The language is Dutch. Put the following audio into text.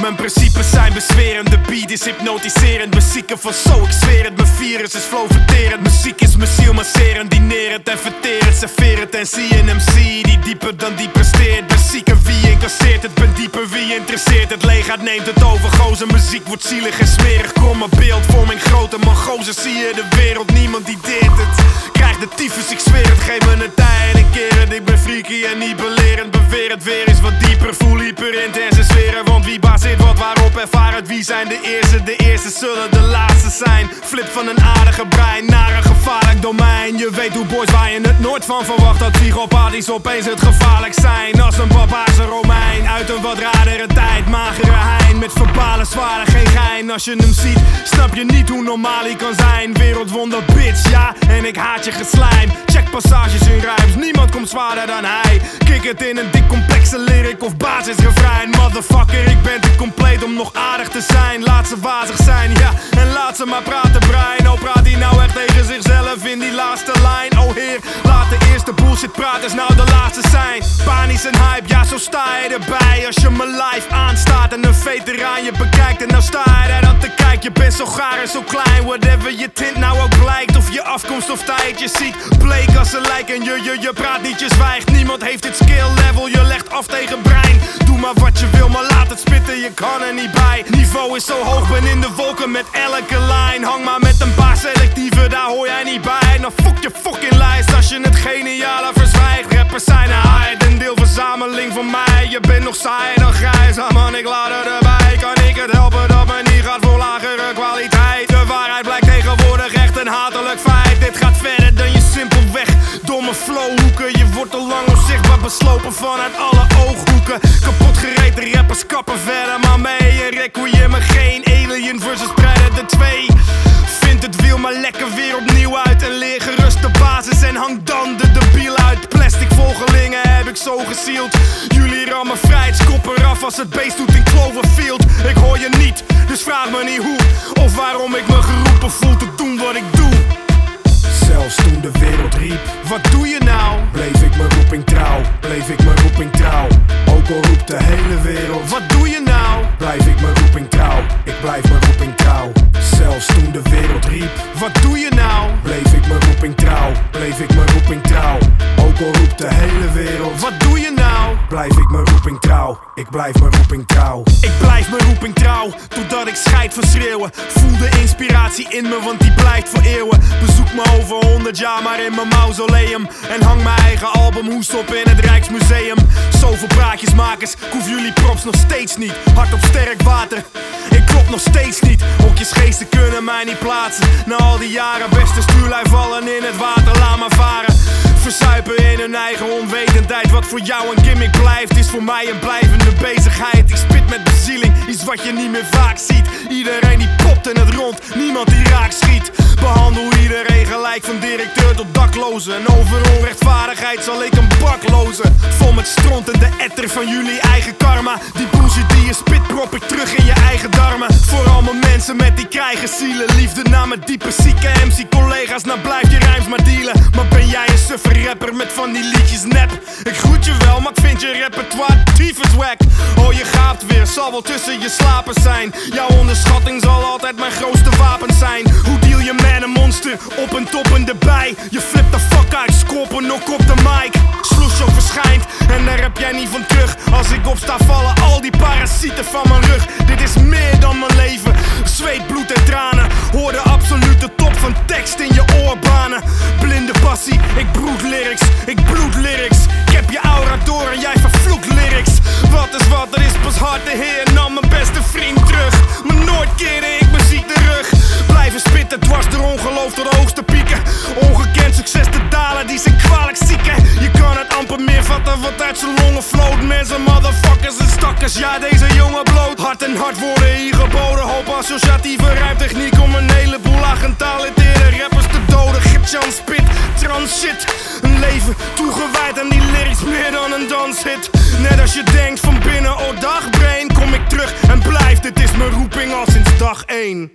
Mijn principes zijn beswerend, de beat is hypnotiserend. Muzieken van zo, ik zweer het, mijn virus is flow verterend. Muziek is mijn ziel masseren, dinerend en verterend Serveer het en zie interesseert Het legaat neemt het over, gozer muziek wordt zielig en smerig. Kromme beeldvorming, grote man gozer zie je de wereld, niemand die deert het. Krijg de tyfus, ik zweer het, geef me een tijd en keren Ik ben freaky en niet belerend, beweer het weer is wat dieper. Voel hyper intense sferen, want wie baseert wat waarop ervaar het. Wie zijn de eerste, de eerste zullen de laatste zijn. Flip van een aardige brein naar een gevaarlijk domein. Je weet hoe boys waar je het nooit van verwacht. Dat psychopathisch opeens het gevaarlijk zijn. Als een barbaarse Romein. Uit een wat radere tijd Magere hein. Met verbalen zware geen gein. Als je hem ziet snap je niet hoe normaal hij kan zijn. Wereldwonder bitch ja en ik haat je geslijm. Check passages in ruims, niemand komt zwaarder dan hij. Kik het in een dik complexe lyric of basisrefrein. Motherfucker ik ben te compleet om nog aardig te zijn. Laat ze wazig zijn ja en laat ze maar praten brein Oh praat hij nou echt tegen zichzelf in die laatste lijn? Oh heer laat de eerste bullshit praters nou de laatste Panisch en hype ja zo sta je erbij. Als je me live aanstaat en een veteraan je bekijkt En nou sta je daar dan te kijken. Je bent zo gaar en zo klein Whatever je tint nou ook blijkt Of je afkomst of tijd Je ziet bleek als ze lijken Je, je, je praat niet, je zwijgt. Niemand heeft dit skill level Je legt af tegen brein. Doe maar wat je wil, maar laat het spitten Je kan er niet bij. Niveau is zo hoog, ben in de wolken met elke lijn nog dan grijs, ah man ik laat erbij. Kan ik het helpen dat me niet gaat voor lagere kwaliteit? De waarheid blijkt tegenwoordig echt een hatelijk feit. Dit gaat verder dan je simpelweg domme flowhoeken. Je wordt al lang onzichtbaar beslopen vanuit alle ooghoeken. Kapot gereden rappers kappen verder maar mee. En requiem me geen alien versus predator 2 Vind het wiel maar lekker weer opnieuw uit En leer gerust de basis en hang dan de debiel uit Plastic volgelingen heb ik zo gesield Jullie rammen vrij, kop eraf als het beest doet in Cloverfield Ik hoor je niet, dus vraag me niet hoe Of waarom ik me geroepen voel te doen wat ik doe Zelfs toen de wereld riep, Wat doe je nou? bleef ik mijn roeping trouw, bleef ik mijn roeping trouw. Ook al roept de hele wereld, Wat doe je nou? blijf ik mijn roeping trouw, ik blijf mijn roeping trouw. Zelfs toen de wereld riep, Wat doe je nou? bleef ik mijn roeping trouw, bleef ik mijn roeping trouw. Roept de hele wereld, Wat doe je nou? blijf ik mijn ik blijf mijn roeping trouw. Ik blijf mijn roeping trouw, totdat ik scheid van schreeuwen. Voel de inspiratie in me, want die blijft voor eeuwen. Bezoek me over honderd jaar maar in mijn mausoleum. En hang mijn eigen album hoes op in het Rijksmuseum. Zoveel praatjesmakers, ik hoef jullie props nog steeds niet. Hard op sterk water, ik klop nog steeds niet. Hokjes geesten kunnen mij niet plaatsen. Na al die jaren, beste stuurlui vallen in het water, laat maar varen. Verzuipen in hun eigen onwetendheid. Wat voor jou een gimmick blijft, is voor mij een blijvende bezigheid. Ik spit met bezieling, iets wat je niet meer vaak ziet. Iedereen die popt in het rond, niemand die raak schiet. Behandel iedereen gelijk, van directeur tot dakloze. En over onrechtvaardigheid zal ik een bak lozen. Vol met stront en de etter van jullie eigen karma. Die bullshit die je spit, prop ik terug in je eigen darmen. Voor allemaal mensen met die krijgen zielen. Liefde naar mijn diepe zieke MC-collega's. Nou blijf je rijms maar dealen. Maar ben jij een suffer rapper met van die liedjes nep? Je repertoire tyfus wack. Oh, je gaat weer, zal wel tussen je slapen zijn. Jouw onderschatting zal altijd mijn grootste wapen zijn. Hoe deal je met een monster? Op en top en erbij. Je flipt de fuck uit, scorpen nog op de mic. Sloeshow verschijnt en daar heb jij niet van terug. Als ik opsta vallen al die parasieten van pas hard de heer nam mijn beste vriend terug. Maar nooit keerde ik muziek terug. Blijven spitten, dwars door ongeloof tot de hoogste pieken. Ongekend succes te dalen, die zijn kwalijk zieken. Je kan het amper meer vatten wat uit zijn longen floot. Mensen, motherfuckers en stakkers, ja deze jongen bloot. Hart en hart worden hier geboden. Hoop associatieve rijmtechniek om een heleboel getalenteerde rappers te doden. Gitjan spit, trans shit. Een leven toegewijd aan die lyrics meer dan een danshit. Net als je denkt van binnen, oh dag brain, kom ik terug en blijf. Dit is mijn roeping al sinds dag 1.